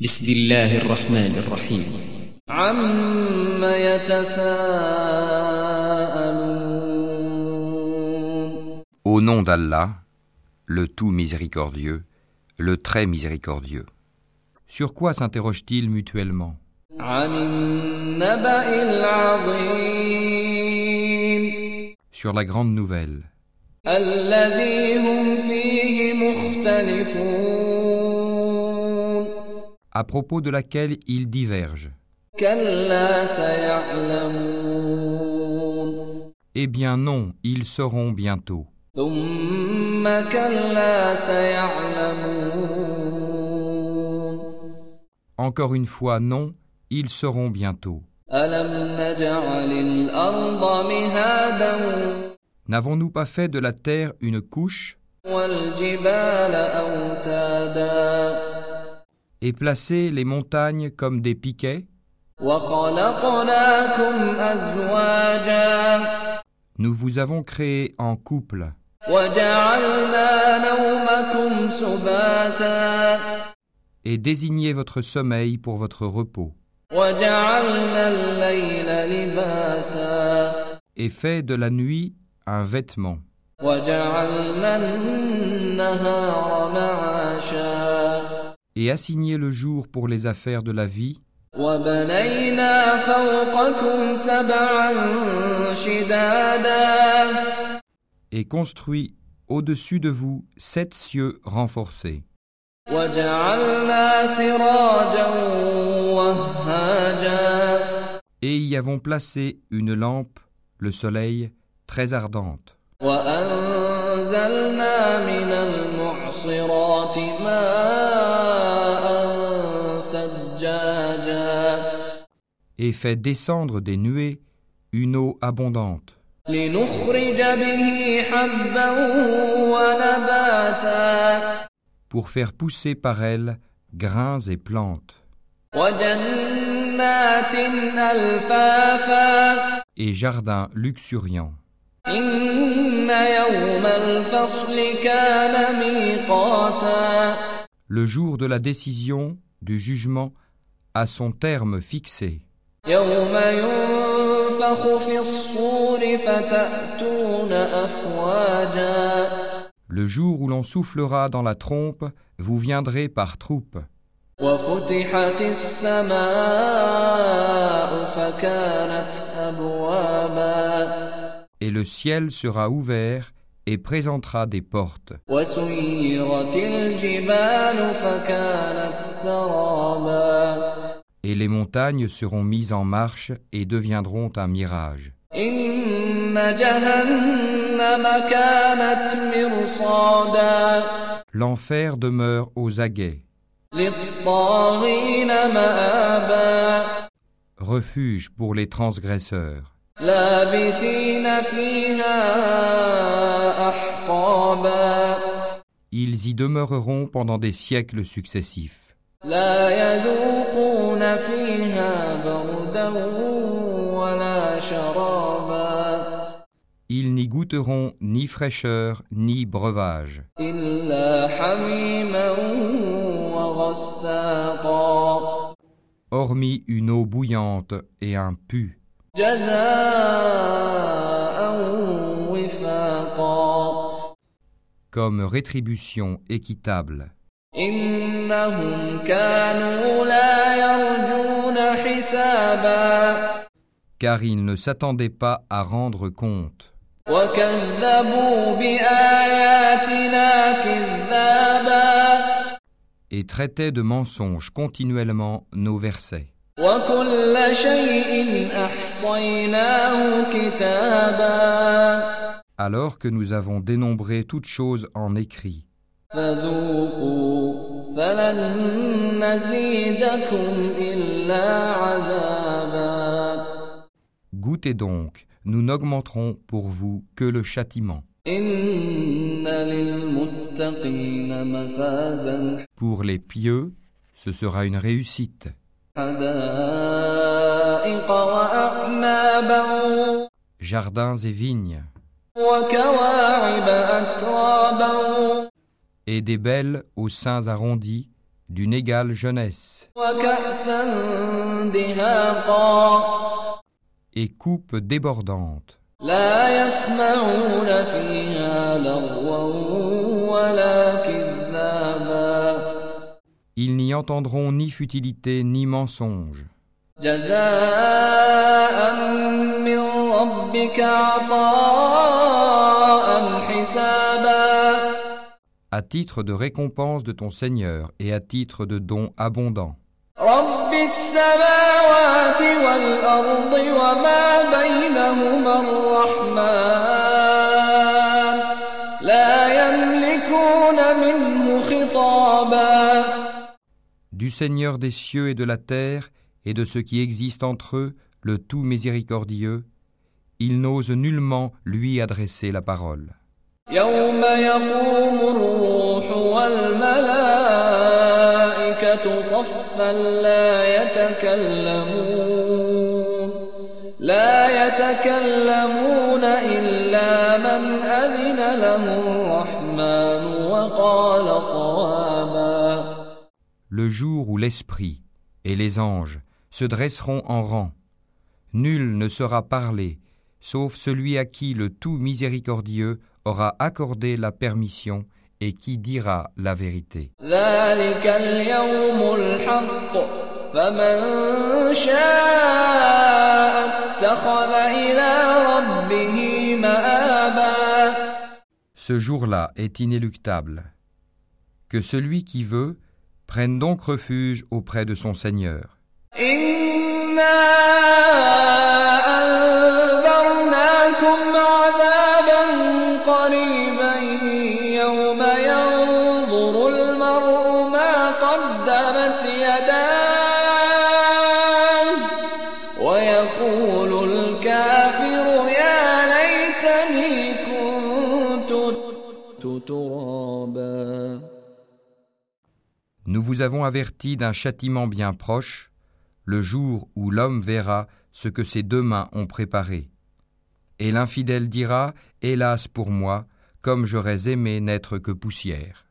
بسم الله الرحمن الرحيم عم يتساءلون Au nom d'Allah, le tout miséricordieux, le très miséricordieux. Sur quoi s'interrogent-ils mutuellement عن النبأ العظيم Sur la grande nouvelle, à propos de laquelle ils divergent. Eh bien non, ils seront bientôt. Encore une fois, non, ils seront bientôt. N'avons-nous pas fait de la terre une couche? et placé les montagnes comme des piquets وخلقناكم أزواجا Nous vous avons créé en couple وجعلنا نومكم سباتا et désigné votre sommeil pour votre repos وجعلنا الليل لباسا et fait de la nuit un vêtement وجعلنا النهار معاشا et assigné le jour pour les affaires de la vie. Et construit au-dessus de vous sept cieux renforcés. Et y avons placé une lampe, le soleil, très ardente. وأنزلنا من المعصرات ماء ثجاجا et fait descendre des nuées une eau abondante لنخرج به حبا ونباتا pour faire pousser par elle grains et plantes وجنات ألفافا et jardins luxuriants. Le jour de la décision, du jugement, à son terme fixé. Le jour où l'on soufflera dans la trompe, vous viendrez par troupes et le ciel sera ouvert et présentera des portes. Et les montagnes seront mises en marche et deviendront un mirage. L'enfer demeure aux aguets. Refuge pour les transgresseurs. Ils y demeureront pendant des siècles successifs. Ils n'y goûteront ni fraîcheur ni breuvage, hormis une eau bouillante et un pu. Comme rétribution équitable. Car ils ne s'attendaient pas à rendre compte. Et traitaient de mensonges continuellement nos versets. Alors que nous avons dénombré toutes choses en écrit. Goûtez donc, nous n'augmenterons pour vous que le châtiment. Pour les pieux, ce sera une réussite. Jardins et vignes. Et des belles aux seins arrondis, d'une égale jeunesse. Et coupes débordantes. n'y entendront ni futilité ni mensonge. À titre de récompense de ton Seigneur et à titre de don abondant. Du Seigneur des cieux et de la terre et de ce qui existe entre eux, le tout miséricordieux, ils n'osent nullement lui adresser la parole le jour où l'Esprit et les anges se dresseront en rang. Nul ne sera parlé, sauf celui à qui le tout miséricordieux aura accordé la permission et qui dira la vérité. Ce jour-là est inéluctable. Que celui qui veut prenne donc refuge auprès de son Seigneur. إنا أنذرناكم Vous avons averti d'un châtiment bien proche, le jour où l'homme verra ce que ses deux mains ont préparé. Et l'infidèle dira, Hélas pour moi, comme j'aurais aimé n'être que poussière.